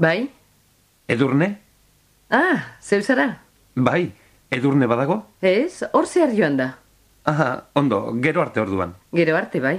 Bai? Edurne? Ah, zeu zara? Bai, edurne badago? Ez, hor zehar joan da. Aha, ondo, gero arte orduan. Gero arte, bai.